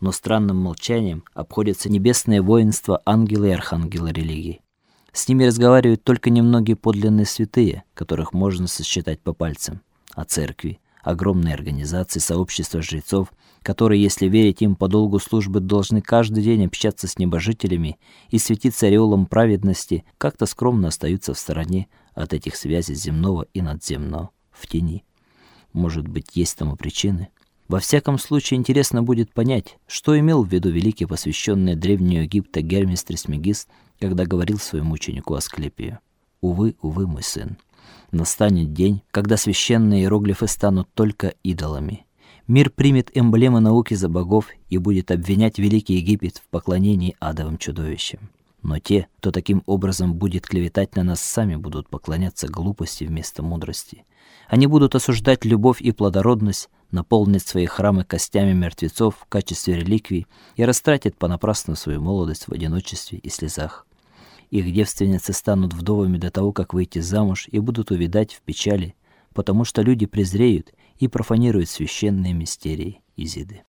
но странным молчанием обходятся небесное воинство, ангелы и архангелы религии. С ними разговаривают только немногие подлинные святые, которых можно сосчитать по пальцам. А церкви, огромные организации, сообщества жрецов, которые, если верить им по долгу службы, должны каждый день общаться с небожителями и светиться ореолом праведности, как-то скромно остаются в стороне от этих связей земного и надземного, в тени. Может быть, есть тому причины? Во всяком случае, интересно будет понять, что имел в виду великий посвященный древнего Египта Гермес Трисмегист, когда говорил своему ученику Асклепию: "Увы, увы, мой сын, настанет день, когда священные иероглифы станут только идолами. Мир примет эмблемы науки за богов и будет обвинять великий Египет в поклонении адовым чудовищам. Но те, кто таким образом будет клеветать на нас, сами будут поклоняться глупости вместо мудрости. Они будут осуждать любовь и плодородность, наполнят свои храмы костями мертвецов в качестве реликвий и растратят понапрасну свою молодость в одиночестве и слезах. Их девственницы станут вдовами до того, как выйти замуж, и будут увядать в печали, потому что люди презреют и профанируют священные мистерии Изиды.